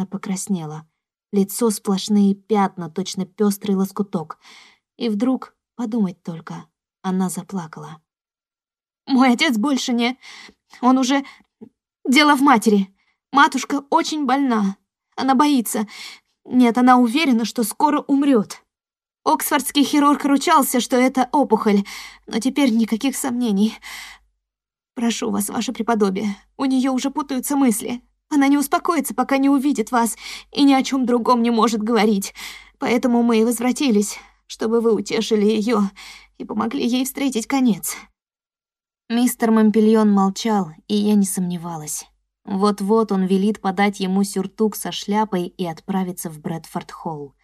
Она покраснела. Лицо сплошные пятна, точно пестрый лоскуток. И вдруг, подумать только, она заплакала. «Мой отец больше не... Он уже... Дело в матери. Матушка очень больна. Она боится. Нет, она уверена, что скоро умрет. Оксфордский хирург ручался, что это опухоль, но теперь никаких сомнений. Прошу вас, ваше преподобие, у нее уже путаются мысли. Она не успокоится, пока не увидит вас, и ни о чем другом не может говорить. Поэтому мы и возвратились, чтобы вы утешили ее и помогли ей встретить конец». Мистер Мампельон молчал, и я не сомневалась. Вот-вот он велит подать ему сюртук со шляпой и отправиться в Брэдфорд-холл.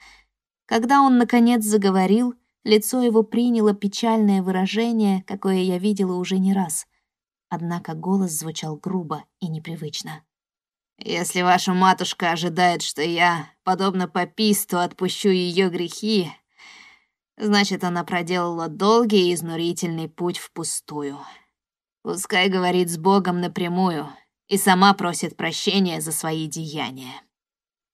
Когда он, наконец, заговорил, лицо его приняло печальное выражение, какое я видела уже не раз. Однако голос звучал грубо и непривычно. «Если ваша матушка ожидает, что я, подобно пописту, отпущу ее грехи, значит, она проделала долгий и изнурительный путь впустую. Пускай говорит с Богом напрямую и сама просит прощения за свои деяния.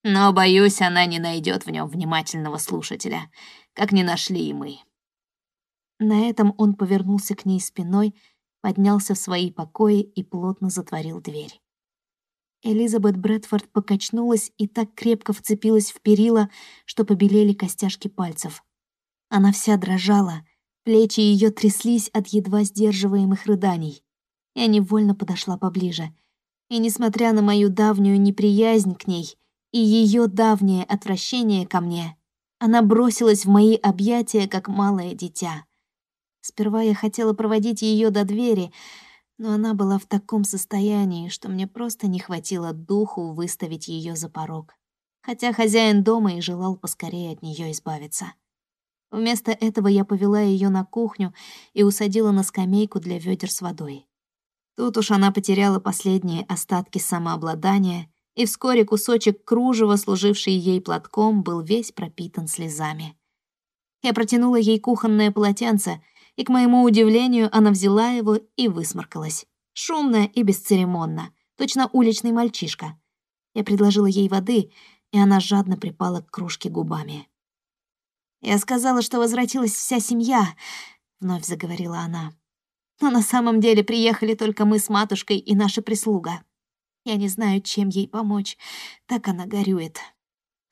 Но, боюсь, она не найдет в нем внимательного слушателя, как не нашли и мы. На этом он повернулся к ней спиной, поднялся в свои покои и плотно затворил дверь. Элизабет Брэдфорд покачнулась и так крепко вцепилась в перила, что побелели костяшки пальцев. Она вся дрожала, плечи ее тряслись от едва сдерживаемых рыданий. Я невольно подошла поближе. И, несмотря на мою давнюю неприязнь к ней, и ее давнее отвращение ко мне, она бросилась в мои объятия, как малое дитя. Сперва я хотела проводить ее до двери, но она была в таком состоянии, что мне просто не хватило духу выставить ее за порог, хотя хозяин дома и желал поскорее от нее избавиться. Вместо этого я повела ее на кухню и усадила на скамейку для ведер с водой. Тут уж она потеряла последние остатки самообладания и вскоре кусочек кружева, служивший ей платком, был весь пропитан слезами. Я протянула ей кухонное полотенце, и, к моему удивлению, она взяла его и высморкалась. Шумно и бесцеремонно, точно уличный мальчишка. Я предложила ей воды, и она жадно припала к кружке губами. «Я сказала, что возвратилась вся семья», — вновь заговорила она. «Но на самом деле приехали только мы с матушкой и наша прислуга. Я не знаю, чем ей помочь. Так она горюет.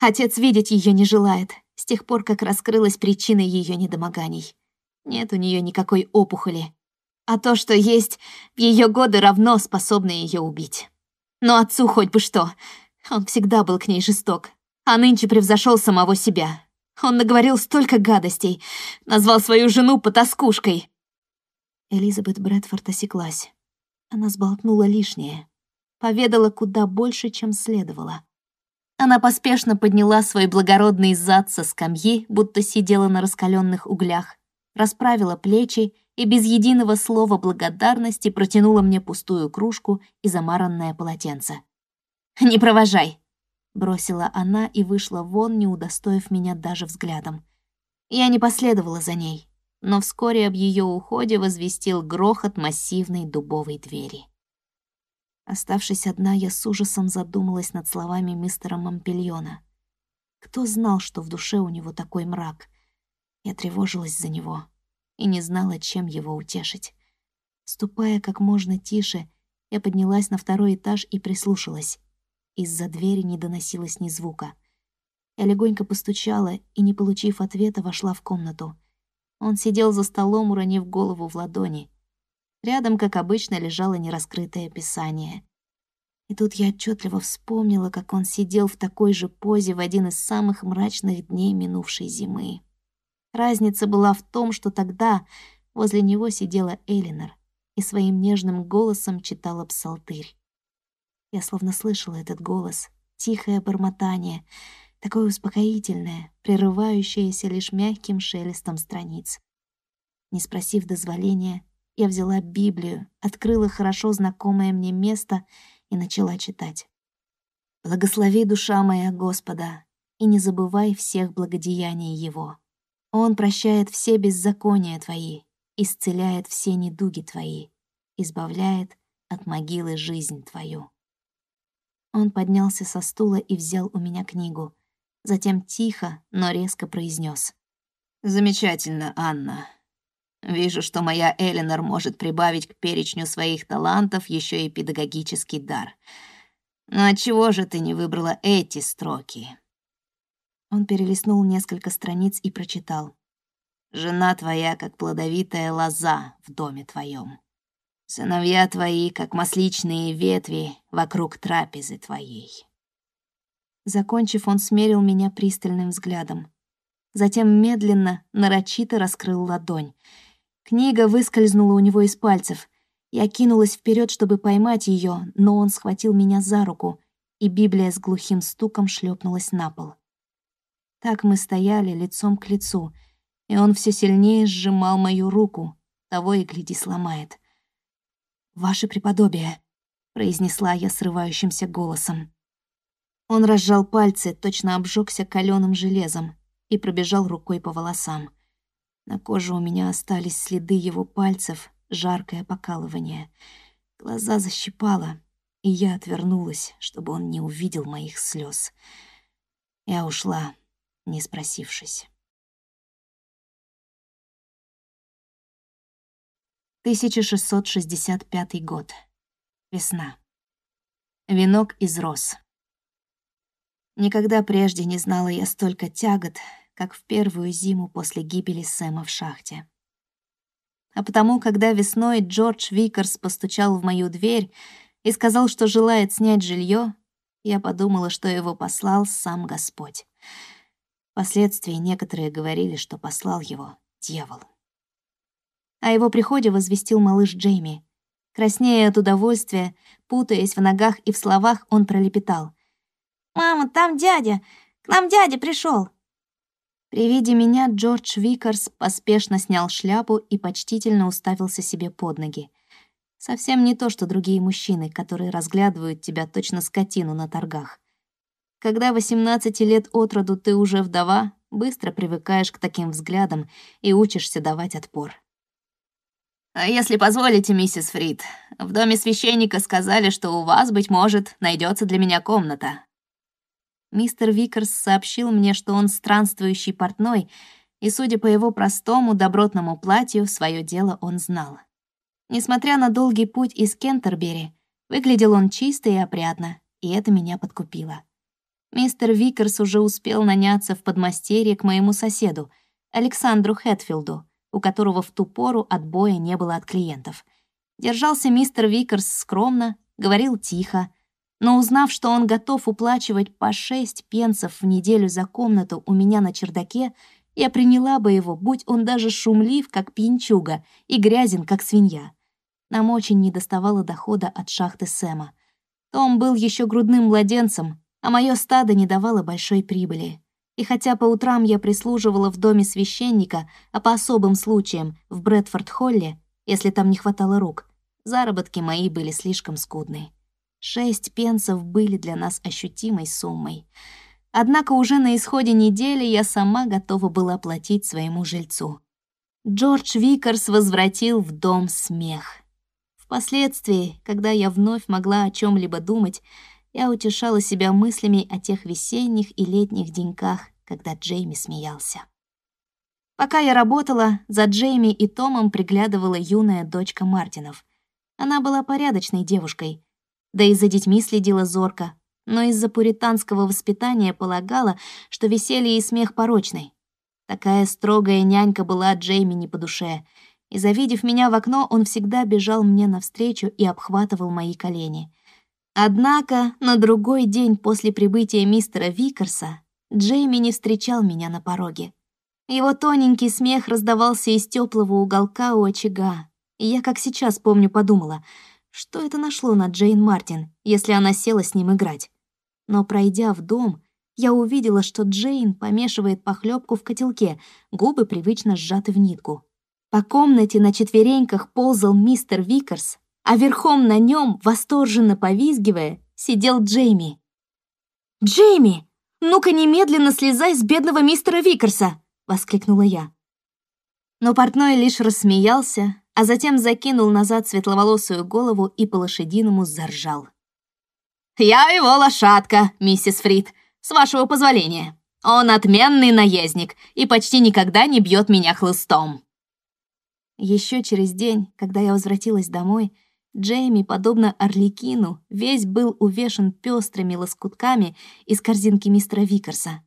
Отец видеть ее не желает, с тех пор, как раскрылась причина ее недомоганий. Нет у нее никакой опухоли. А то, что есть, в ее годы равно способно ее убить. Но отцу хоть бы что. Он всегда был к ней жесток. А нынче превзошел самого себя. Он наговорил столько гадостей. Назвал свою жену потаскушкой. Элизабет Брэдфорд осеклась. Она сболтнула лишнее поведала куда больше, чем следовало. Она поспешно подняла свой благородный зад со скамьи, будто сидела на раскаленных углях, расправила плечи и без единого слова благодарности протянула мне пустую кружку и замаранное полотенце. «Не провожай!» — бросила она и вышла вон, не удостоив меня даже взглядом. Я не последовала за ней, но вскоре об ее уходе возвестил грохот массивной дубовой двери. Оставшись одна, я с ужасом задумалась над словами мистера Мампельона. Кто знал, что в душе у него такой мрак? Я тревожилась за него и не знала, чем его утешить. Ступая как можно тише, я поднялась на второй этаж и прислушалась. Из-за двери не доносилось ни звука. Я легонько постучала и, не получив ответа, вошла в комнату. Он сидел за столом, уронив голову в ладони. Рядом, как обычно, лежало нераскрытое писание. И тут я отчетливо вспомнила, как он сидел в такой же позе в один из самых мрачных дней минувшей зимы. Разница была в том, что тогда возле него сидела Элинор и своим нежным голосом читала псалтырь. Я словно слышала этот голос, тихое бормотание, такое успокоительное, прерывающееся лишь мягким шелестом страниц. Не спросив дозволения, я взяла Библию, открыла хорошо знакомое мне место и начала читать. «Благослови, душа моя, Господа, и не забывай всех благодеяний Его. Он прощает все беззакония Твои, исцеляет все недуги Твои, избавляет от могилы жизнь Твою». Он поднялся со стула и взял у меня книгу. Затем тихо, но резко произнес: «Замечательно, Анна. Вижу, что моя Эленор может прибавить к перечню своих талантов еще и педагогический дар. Но отчего же ты не выбрала эти строки?» Он перелистнул несколько страниц и прочитал. «Жена твоя, как плодовитая лоза в доме твоем. Сыновья твои, как масличные ветви вокруг трапезы твоей». Закончив, он смерил меня пристальным взглядом. Затем медленно, нарочито раскрыл ладонь. Книга выскользнула у него из пальцев. Я кинулась вперед, чтобы поймать ее, но он схватил меня за руку, и Библия с глухим стуком шлепнулась на пол. Так мы стояли лицом к лицу, и он все сильнее сжимал мою руку, того и гляди сломает. «Ваше преподобие», — произнесла я срывающимся голосом. Он разжал пальцы, точно обжегся каленым железом и пробежал рукой по волосам. На коже у меня остались следы его пальцев, жаркое покалывание. Глаза защипало, и я отвернулась, чтобы он не увидел моих слез. Я ушла, не спросившись. 1665 год. Весна. Венок из роз. Никогда прежде не знала я столько тягот, как в первую зиму после гибели Сэма в шахте. А потому, когда весной Джордж Викерс постучал в мою дверь и сказал, что желает снять жилье, я подумала, что его послал сам Господь. Впоследствии некоторые говорили, что послал его дьявол. О его приходе возвестил малыш Джейми. Краснея от удовольствия, путаясь в ногах и в словах, он пролепетал. «Мама, там дядя! К нам дядя пришел. При виде меня Джордж Викарс поспешно снял шляпу и почтительно уставился себе под ноги. Совсем не то, что другие мужчины, которые разглядывают тебя точно скотину на торгах. Когда 18 лет от роду ты уже вдова, быстро привыкаешь к таким взглядам и учишься давать отпор. «А если позволите, миссис Фрит, в доме священника сказали, что у вас, быть может, найдется для меня комната». Мистер Викерс сообщил мне, что он странствующий портной, и, судя по его простому добротному платью, свое дело он знал. Несмотря на долгий путь из Кентербери, выглядел он чисто и опрятно, и это меня подкупило. Мистер Викерс уже успел наняться в подмастерье к моему соседу, Александру Хэтфилду, у которого в ту пору отбоя не было от клиентов. Держался мистер Викерс скромно, говорил тихо, но узнав, что он готов уплачивать по шесть пенсов в неделю за комнату у меня на чердаке, я приняла бы его, будь он даже шумлив, как пьянчуга, и грязен, как свинья. Нам очень недоставало дохода от шахты Сэма. Том был еще грудным младенцем, а мое стадо не давало большой прибыли. И хотя по утрам я прислуживала в доме священника, а по особым случаям в Брэдфорд-Холле, если там не хватало рук, заработки мои были слишком скудны. Шесть пенсов были для нас ощутимой суммой. Однако уже на исходе недели я сама готова была платить своему жильцу. Джордж Викарс возвратил в дом смех. Впоследствии, когда я вновь могла о чем либо думать, я утешала себя мыслями о тех весенних и летних деньках, когда Джейми смеялся. Пока я работала, за Джейми и Томом приглядывала юная дочка Мартинов. Она была порядочной девушкой, да и за детьми следила зорко, но из-за пуританского воспитания полагала, что веселье и смех порочный. Такая строгая нянька была Джейми не по душе, и, завидев меня в окно, он всегда бежал мне навстречу и обхватывал мои колени — Однако на другой день после прибытия мистера Викерса Джейми не встречал меня на пороге. Его тоненький смех раздавался из теплого уголка у очага, и я, как сейчас помню, подумала, что это нашло на Джейн Мартин, если она села с ним играть. Но пройдя в дом, я увидела, что Джейн помешивает похлебку в котелке, губы привычно сжаты в нитку. По комнате на четвереньках ползал мистер Викерс, а верхом на нем, восторженно повизгивая, сидел Джейми. «Джейми, ну-ка немедленно слезай с бедного мистера Викерса!» — воскликнула я. Но портной лишь рассмеялся, а затем закинул назад светловолосую голову и по-лошадиному заржал. «Я его лошадка, миссис Фрид, с вашего позволения. Он отменный наездник и почти никогда не бьет меня хлыстом». Еще через день, когда я возвратилась домой, Джейми, подобно Орликину, весь был увешан пестрыми лоскутками из корзинки мистера Викерса.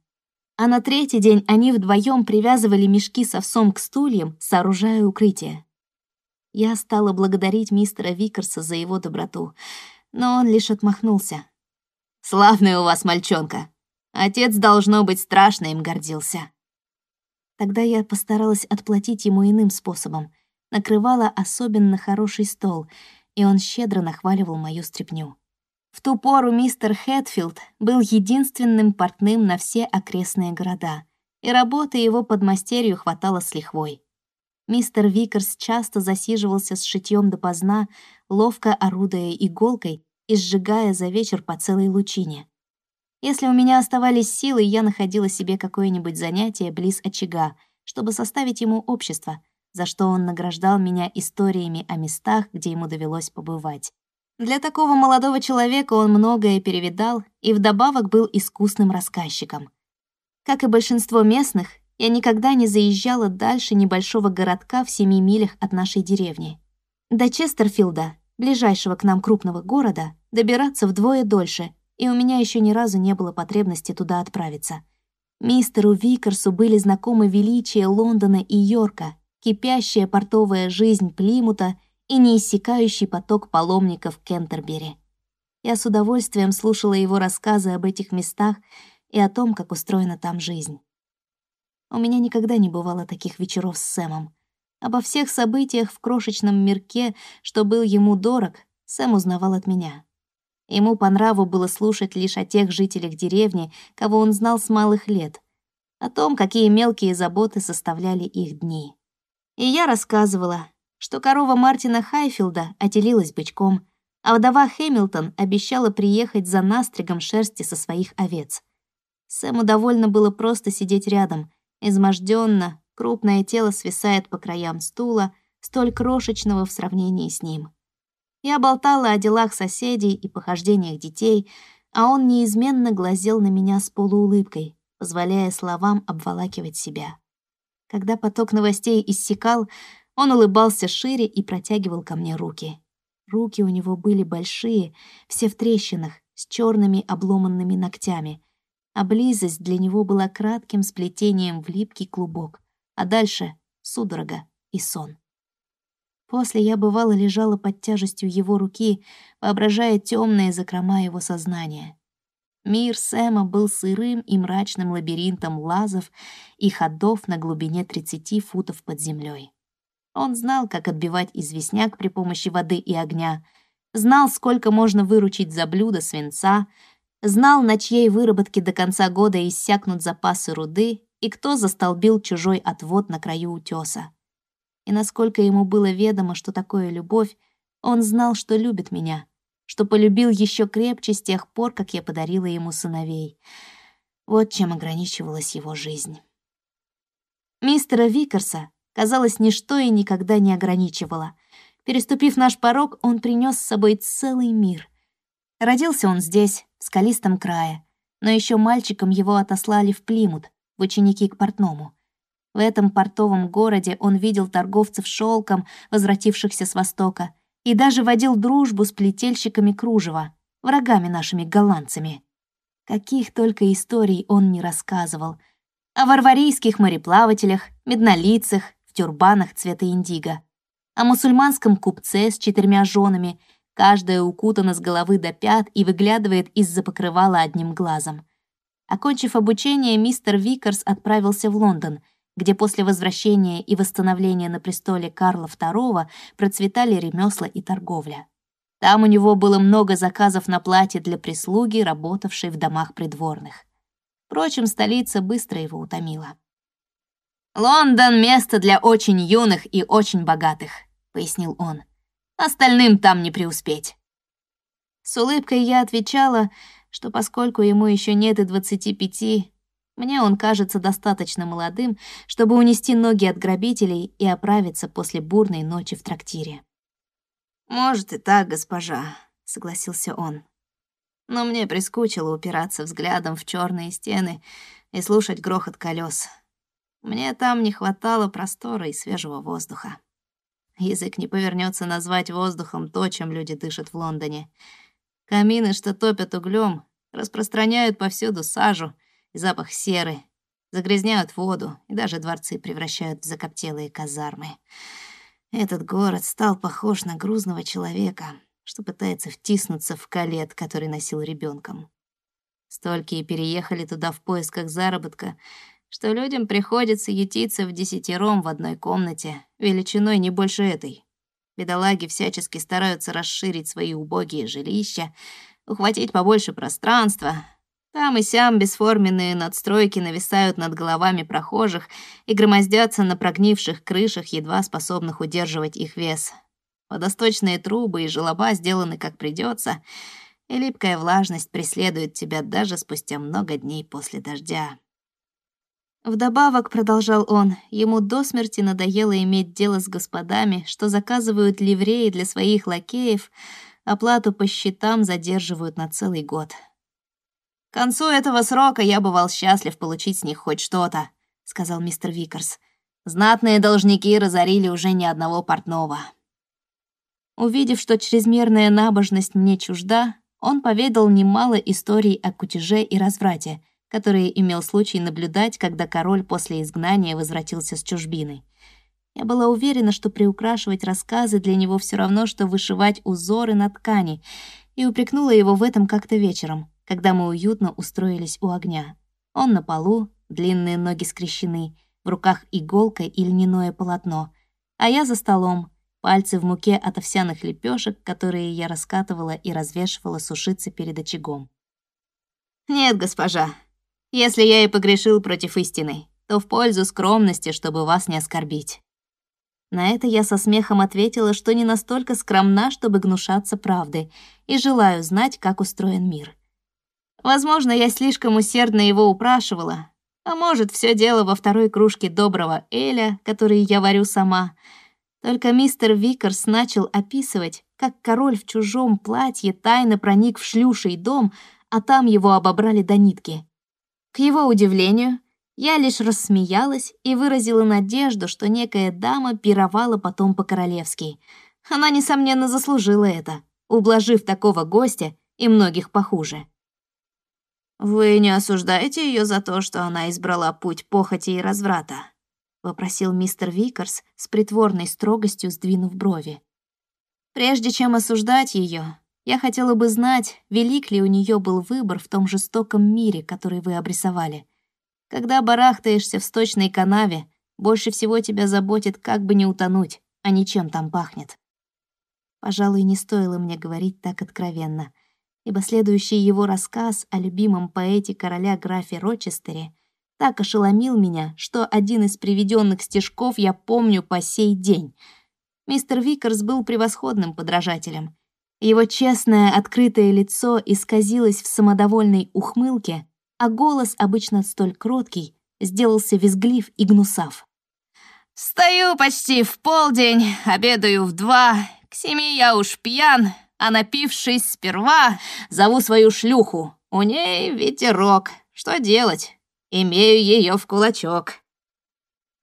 А на третий день они вдвоем привязывали мешки с овсом к стульям, сооружая укрытие. Я стала благодарить мистера Викерса за его доброту, но он лишь отмахнулся. «Славный у вас мальчонка. Отец, должно быть, страшно им гордился». Тогда я постаралась отплатить ему иным способом. Накрывала особенно хороший стол, и он щедро нахваливал мою стряпню. В ту пору мистер Хэтфилд был единственным портным на все окрестные города, и работы его подмастерью хватало с лихвой. Мистер Викерс часто засиживался с шитьем допоздна, ловко орудуя иголкой и сжигая за вечер по целой лучине. Если у меня оставались силы, я находила себе какое-нибудь занятие близ очага, чтобы составить ему общество, за что он награждал меня историями о местах, где ему довелось побывать. Для такого молодого человека он многое перевидал и вдобавок был искусным рассказчиком. Как и большинство местных, я никогда не заезжала дальше небольшого городка в семи милях от нашей деревни. До Честерфилда, ближайшего к нам крупного города, добираться вдвое дольше, и у меня еще ни разу не было потребности туда отправиться. Мистеру Викерсу были знакомы величие Лондона и Йорка, кипящая портовая жизнь Плимута и неиссякающий поток паломников Кентербери. Я с удовольствием слушала его рассказы об этих местах и о том, как устроена там жизнь. У меня никогда не бывало таких вечеров с Сэмом. Обо всех событиях в крошечном мирке, что был ему дорог, Сэм узнавал от меня. Ему по нраву было слушать лишь о тех жителях деревни, кого он знал с малых лет, о том, какие мелкие заботы составляли их дни. И я рассказывала, что корова Мартина Хайфилда отелилась бычком, а вдова Хэмилтон обещала приехать за настригом шерсти со своих овец. Сэму довольно было просто сидеть рядом, Изможденно, крупное тело свисает по краям стула, столь крошечного в сравнении с ним. Я болтала о делах соседей и похождениях детей, а он неизменно глазел на меня с полуулыбкой, позволяя словам обволакивать себя. Когда поток новостей иссякал, он улыбался шире и протягивал ко мне руки. Руки у него были большие, все в трещинах, с черными обломанными ногтями, а близость для него была кратким сплетением в липкий клубок, а дальше — судорога и сон. После я, бывало, лежала под тяжестью его руки, воображая темные закрома его сознания. Мир Сэма был сырым и мрачным лабиринтом лазов и ходов на глубине 30 футов под землей. Он знал, как отбивать известняк при помощи воды и огня, знал, сколько можно выручить за блюдо свинца — знал, на чьей выработке до конца года иссякнут запасы руды и кто застолбил чужой отвод на краю утеса. И насколько ему было ведомо, что такое любовь, он знал, что любит меня, что полюбил еще крепче с тех пор, как я подарила ему сыновей. Вот чем ограничивалась его жизнь. Мистера Викерса, казалось, ничто и никогда не ограничивало. Переступив наш порог, он принес с собой целый мир. Родился он здесь, в скалистом крае, но еще мальчиком его отослали в Плимут, в ученики к портному. В этом портовом городе он видел торговцев шелком, возвратившихся с Востока, и даже водил дружбу с плетельщиками кружева, врагами нашими голландцами. Каких только историй он не рассказывал. О варварийских мореплавателях, меднолицах, в тюрбанах цвета индиго, о мусульманском купце с четырьмя женами — Каждая укутана с головы до пят и выглядывает из-за покрывала одним глазом. Окончив обучение, мистер Викерс отправился в Лондон, где после возвращения и восстановления на престоле Карла II процветали ремесла и торговля. Там у него было много заказов на платье для прислуги, работавшей в домах придворных. Впрочем, столица быстро его утомила. «Лондон — место для очень юных и очень богатых», — пояснил он. Остальным там не преуспеть. С улыбкой я отвечала, что поскольку ему еще нет и двадцати пяти, мне он кажется достаточно молодым, чтобы унести ноги от грабителей и оправиться после бурной ночи в трактире. «Может и так, госпожа», — согласился он. но мне прискучило упираться взглядом в черные стены и слушать грохот колес. Мне там не хватало простора и свежего воздуха. Язык не повернется назвать воздухом то, чем люди дышат в Лондоне. Камины, что топят углем, распространяют повсюду сажу запах серы, загрязняют воду и даже дворцы превращают в закоптелые казармы. Этот город стал похож на грузного человека, что пытается втиснуться в калет, который носил ребенком. Столькие переехали туда в поисках заработка, что людям приходится ютиться в десятером в одной комнате, величиной не больше этой. Бедолаги всячески стараются расширить свои убогие жилища, ухватить побольше пространства. Там и сям бесформенные надстройки нависают над головами прохожих и громоздятся на прогнивших крышах, едва способных удерживать их вес. Водосточные трубы и желоба сделаны как придется, и липкая влажность преследует тебя даже спустя много дней после дождя. Вдобавок, продолжал он, ему до смерти надоело иметь дело с господами, что заказывают ливреи для своих лакеев, оплату по счетам задерживают на целый год. К концу этого срока я бывал счастлив получить с них хоть что-то, сказал мистер Викерс. Знатные должники разорили уже ни одного портного. Увидев, что чрезмерная набожность мне чужда, он поведал немало историй о кутеже и разврате — которые имел случай наблюдать, когда король после изгнания возвратился с чужбины. Я была уверена, что приукрашивать рассказы для него все равно, что вышивать узоры на ткани, и упрекнула его в этом как-то вечером, когда мы уютно устроились у огня. Он на полу, длинные ноги скрещены, в руках иголка и льняное полотно, а я за столом, пальцы в муке от овсяных лепешек, которые я раскатывала и развешивала сушиться перед очагом. «Нет, госпожа, если я и погрешил против истины, то в пользу скромности, чтобы вас не оскорбить». На это я со смехом ответила, что не настолько скромна, чтобы гнушаться правды, и желаю знать, как устроен мир. Возможно, я слишком усердно его упрашивала, а может, все дело во второй кружке доброго эля, который я варю сама. Только мистер Викерс начал описывать, как король в чужом платье тайно проник в шлюший дом, а там его обобрали до нитки. К его удивлению, я лишь рассмеялась и выразила надежду, что некая дама пировала потом по-королевски. Она, несомненно, заслужила это, ублажив такого гостя и многих похуже. «Вы не осуждаете ее за то, что она избрала путь похоти и разврата?» — вопросил мистер Викерс с притворной строгостью, сдвинув брови. «Прежде чем осуждать ее, я хотела бы знать, велик ли у нее был выбор в том жестоком мире, который вы обрисовали. Когда барахтаешься в сточной канаве, больше всего тебя заботит, как бы не утонуть, а не чем там пахнет. Пожалуй, не стоило мне говорить так откровенно, ибо следующий его рассказ о любимом поэте короля графе Рочестере так ошеломил меня, что один из приведенных стишков я помню по сей день. Мистер Викерс был превосходным подражателем — его честное, открытое лицо исказилось в самодовольной ухмылке, а голос, обычно столь кроткий, сделался визглив и гнусав. «Встаю почти в полдень, обедаю в два, к семи я уж пьян, а напившись сперва, зову свою шлюху. У ней ветерок. Что делать? Имею ее в кулачок».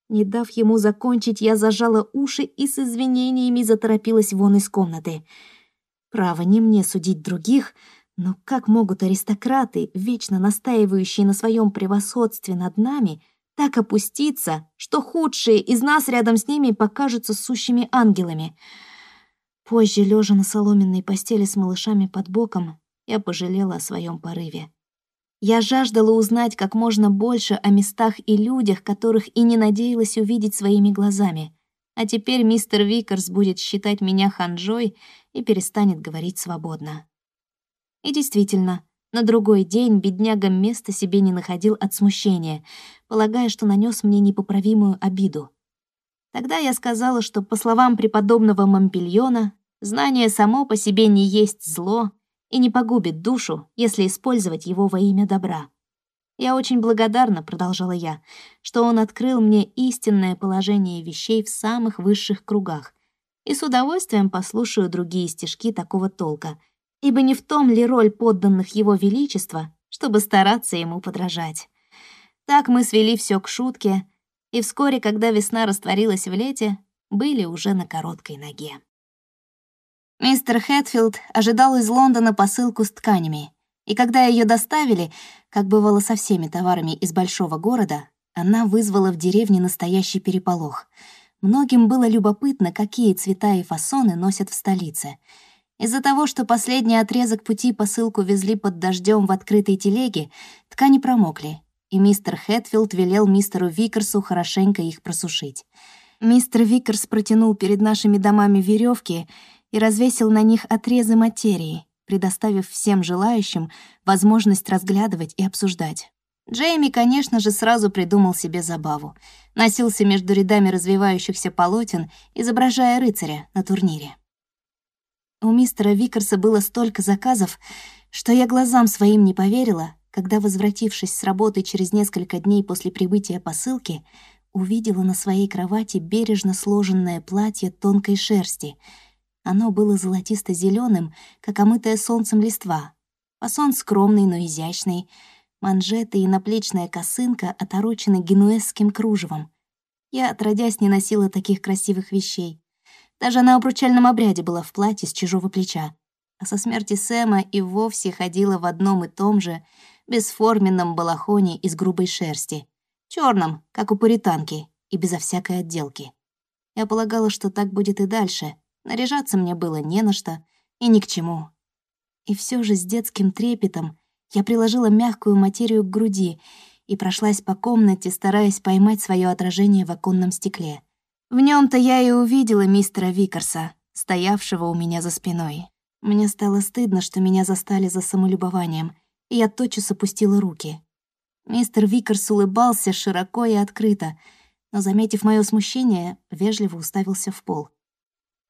Не дав ему закончить, я зажала уши и с извинениями заторопилась вон из комнаты — Право, не мне судить других, но как могут аристократы, вечно настаивающие на своем превосходстве над нами, так опуститься, что худшие из нас рядом с ними покажутся сущими ангелами? Позже, лежа на соломенной постели с малышами под боком, я пожалела о своем порыве. Я жаждала узнать как можно больше о местах и людях, которых и не надеялась увидеть своими глазами. А теперь мистер Викерс будет считать меня ханжой и перестанет говорить свободно. И действительно, на другой день бедняга места себе не находил от смущения, полагая, что нанес мне непоправимую обиду. Тогда я сказала, что, по словам преподобного Момпельона, знание само по себе не есть зло и не погубит душу, если использовать его во имя добра. «Я очень благодарна», — продолжала я, «что он открыл мне истинное положение вещей в самых высших кругах, и с удовольствием послушаю другие стишки такого толка, ибо не в том ли роль подданных его величества, чтобы стараться ему подражать. Так мы свели все к шутке, и вскоре, когда весна растворилась в лете, были уже на короткой ноге. Мистер Хэтфилд ожидал из Лондона посылку с тканями, и когда ее доставили, как бывало со всеми товарами из большого города, она вызвала в деревне настоящий переполох. Многим было любопытно, какие цвета и фасоны носят в столице. Из-за того, что последний отрезок пути посылку везли под дождем в открытой телеге, ткани промокли, и мистер Хэтфилд велел мистеру Викерсу хорошенько их просушить. Мистер Викерс протянул перед нашими домами веревки и развесил на них отрезы материи, предоставив всем желающим возможность разглядывать и обсуждать. Джейми, конечно же, сразу придумал себе забаву. Носился между рядами развивающихся полотен, изображая рыцаря на турнире. У мистера Викерса было столько заказов, что я глазам своим не поверила, когда, возвратившись с работы через несколько дней после прибытия посылки, увидела на своей кровати бережно сложенное платье тонкой шерсти. Оно было золотисто зеленым как омытая солнцем листва. Фасон скромный, но изящный. Манжеты и наплечная косынка оторочены генуэзским кружевом. Я, отродясь, не носила таких красивых вещей. Даже на обручальном обряде была в платье с чужого плеча. А со смерти Сэма и вовсе ходила в одном и том же — бесформенном балахоне из грубой шерсти, черном, как у пуританки, и безо всякой отделки. Я полагала, что так будет и дальше. Наряжаться мне было не на что и ни к чему. И все же с детским трепетом я приложила мягкую материю к груди и прошлась по комнате, стараясь поймать свое отражение в оконном стекле. В нем-то я и увидела мистера Викерса, стоявшего у меня за спиной. Мне стало стыдно, что меня застали за самолюбованием, и я тотчас опустила руки. Мистер Викерс улыбался широко и открыто, но, заметив мое смущение, вежливо уставился в пол.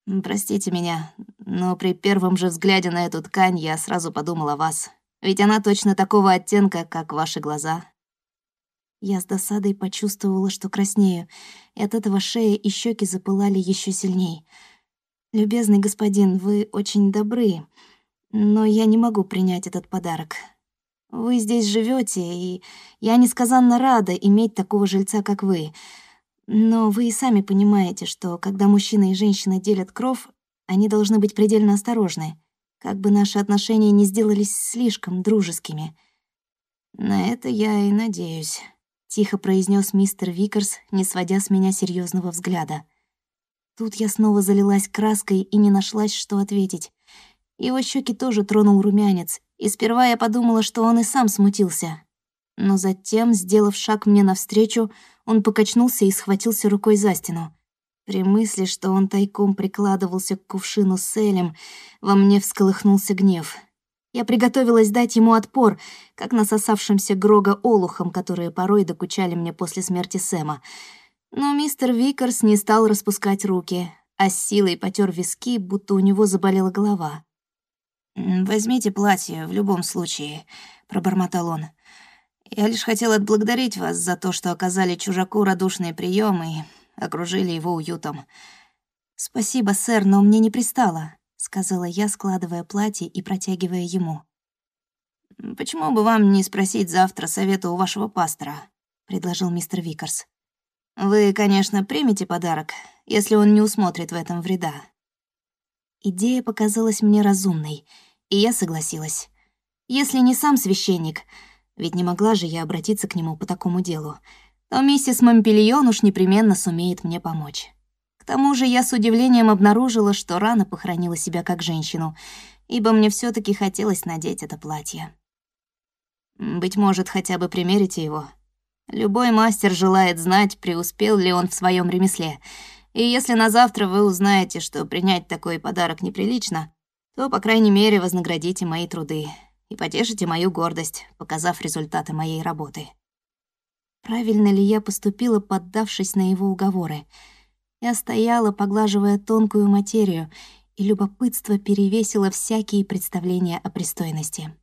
«Простите меня, но при первом же взгляде на эту ткань я сразу подумала о вас, ведь она точно такого оттенка, как ваши глаза». Я с досадой почувствовала, что краснею, и от этого шея и щеки запылали еще сильней. «Любезный господин, вы очень добры, но я не могу принять этот подарок. Вы здесь живете, и я несказанно рада иметь такого жильца, как вы. Но вы и сами понимаете, что когда мужчина и женщина делят кров, они должны быть предельно осторожны, как бы наши отношения не сделались слишком дружескими. На это я и надеюсь, тихо произнес мистер Викерс, не сводя с меня серьезного взгляда. Тут я снова залилась краской и не нашлась, что ответить. Его щеки тоже тронул румянец, и сперва я подумала, что он и сам смутился. Но затем, сделав шаг мне навстречу, он покачнулся и схватился рукой за стену. При мысли, что он тайком прикладывался к кувшину с элем, во мне всколыхнулся гнев. Я приготовилась дать ему отпор, как насосавшимся грога олухам, которые порой докучали мне после смерти Сэма. Но мистер Викерс не стал распускать руки, а с силой потер виски, будто у него заболела голова. «Возьмите платье в любом случае», — пробормотал он. «Я лишь хотел отблагодарить вас за то, что оказали чужаку радушные приемы и окружили его уютом». «Спасибо, сэр, но мне не пристало», — сказала я, складывая платье и протягивая ему. «Почему бы вам не спросить завтра совета у вашего пастора?» — предложил мистер Викарс. «Вы, конечно, примете подарок, если он не усмотрит в этом вреда. Идея показалась мне разумной, и я согласилась. Если не сам священник, ведь не могла же я обратиться к нему по такому делу, то миссис Мампельон уж непременно сумеет мне помочь. К тому же я с удивлением обнаружила, что рано похоронила себя как женщину, ибо мне все таки хотелось надеть это платье. Быть может, хотя бы примерите его. Любой мастер желает знать, преуспел ли он в своем ремесле — и если на завтра вы узнаете, что принять такой подарок неприлично, то, по крайней мере, вознаградите мои труды и потешите мою гордость, показав результаты моей работы. Правильно ли я поступила, поддавшись на его уговоры? Я стояла, поглаживая тонкую материю, и любопытство перевесило всякие представления о пристойности.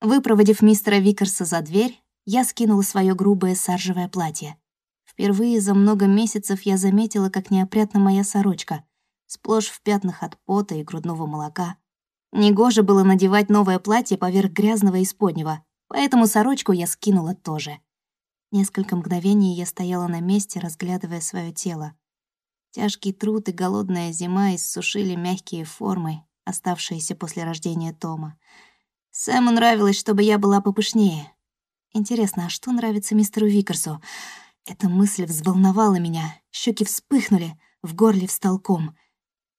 Выпроводив мистера Викерса за дверь, я скинула свое грубое саржевое платье. Впервые за много месяцев я заметила, как неопрятна моя сорочка, сплошь в пятнах от пота и грудного молока. Негоже было надевать новое платье поверх грязного исподнего, поэтому сорочку я скинула тоже. Несколько мгновений я стояла на месте, разглядывая свое тело. Тяжкий труд и голодная зима иссушили мягкие формы, оставшиеся после рождения Тома. Сэму нравилось, чтобы я была попышнее. Интересно, а что нравится мистеру Викерсу? Эта мысль взволновала меня, щеки вспыхнули, в горле встал ком.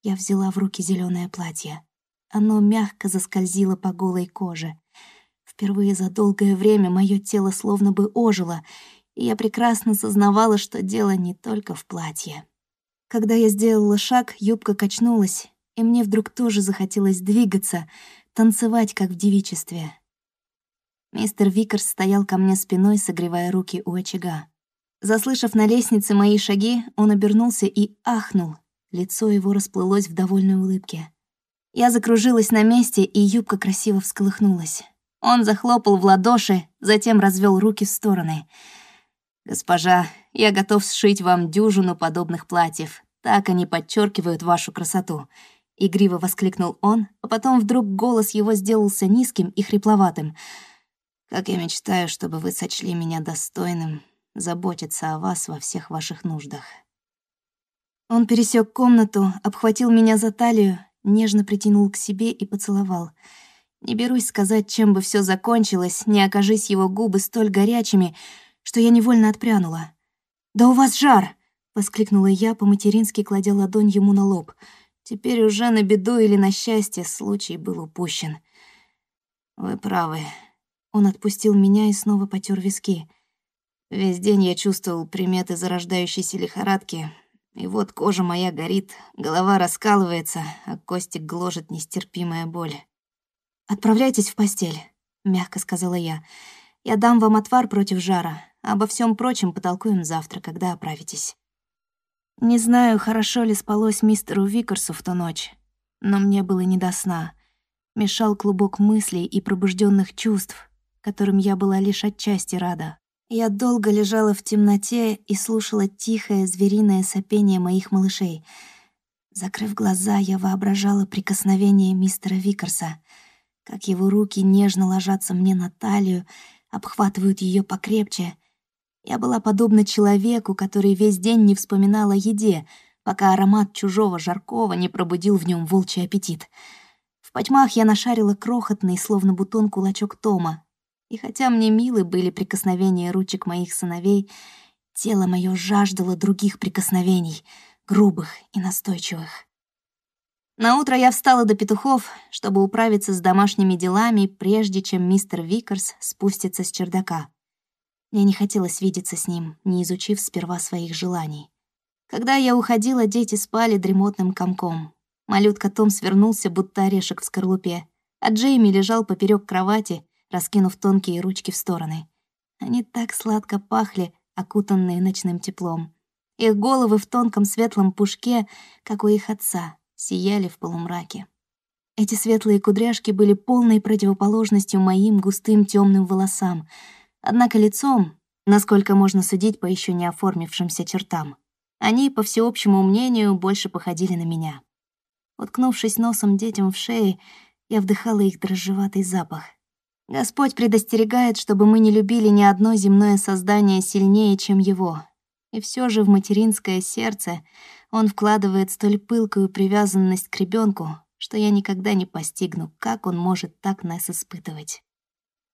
Я взяла в руки зеленое платье. Оно мягко заскользило по голой коже. Впервые за долгое время мое тело словно бы ожило, и я прекрасно сознавала, что дело не только в платье. Когда я сделала шаг, юбка качнулась, и мне вдруг тоже захотелось двигаться, танцевать, как в девичестве. Мистер Викерс стоял ко мне спиной, согревая руки у очага. Заслышав на лестнице мои шаги, он обернулся и ахнул. Лицо его расплылось в довольной улыбке. Я закружилась на месте, и юбка красиво всколыхнулась. Он захлопал в ладоши, затем развел руки в стороны — «Госпожа, я готов сшить вам дюжину подобных платьев. Так они подчеркивают вашу красоту». Игриво воскликнул он, а потом вдруг голос его сделался низким и хрипловатым. «Как я мечтаю, чтобы вы сочли меня достойным заботиться о вас во всех ваших нуждах». Он пересек комнату, обхватил меня за талию, нежно притянул к себе и поцеловал. Не берусь сказать, чем бы все закончилось, не окажись его губы столь горячими, что я невольно отпрянула. «Да у вас жар!» — воскликнула я, по-матерински кладя ладонь ему на лоб. Теперь уже на беду или на счастье случай был упущен. «Вы правы». Он отпустил меня и снова потер виски. Весь день я чувствовал приметы зарождающейся лихорадки, и вот кожа моя горит, голова раскалывается, а кости гложет нестерпимая боль. «Отправляйтесь в постель», — мягко сказала я. «Я дам вам отвар против жара. Обо всем прочем потолкуем завтра, когда оправитесь. Не знаю, хорошо ли спалось мистеру Викерсу в ту ночь, но мне было не до сна. Мешал клубок мыслей и пробужденных чувств, которым я была лишь отчасти рада. Я долго лежала в темноте и слушала тихое звериное сопение моих малышей. Закрыв глаза, я воображала прикосновение мистера Викерса, как его руки нежно ложатся мне на талию, обхватывают ее покрепче — я была подобна человеку, который весь день не вспоминал о еде, пока аромат чужого жаркого не пробудил в нем волчий аппетит. Впотьмах я нашарила крохотный, словно бутон кулачок Тома. И хотя мне милы были прикосновения ручек моих сыновей, тело мое жаждало других прикосновений, грубых и настойчивых. Наутро я встала до петухов, чтобы управиться с домашними делами, прежде чем мистер Викерс спустится с чердака. Мне не хотелось видеться с ним, не изучив сперва своих желаний. Когда я уходила, дети спали дремотным комком. Малютка Том свернулся, будто орешек в скорлупе, а Джейми лежал поперек кровати, раскинув тонкие ручки в стороны. Они так сладко пахли, окутанные ночным теплом. Их головы в тонком светлом пушке, как у их отца, сияли в полумраке. Эти светлые кудряшки были полной противоположностью моим густым темным волосам — Однако лицом, насколько можно судить по еще не оформившимся чертам, они, по всеобщему мнению, больше походили на меня. Уткнувшись носом детям в шее, я вдыхала их дрожжеватый запах. Господь предостерегает, чтобы мы не любили ни одно земное создание сильнее, чем его. И все же в материнское сердце он вкладывает столь пылкую привязанность к ребенку, что я никогда не постигну, как он может так нас испытывать.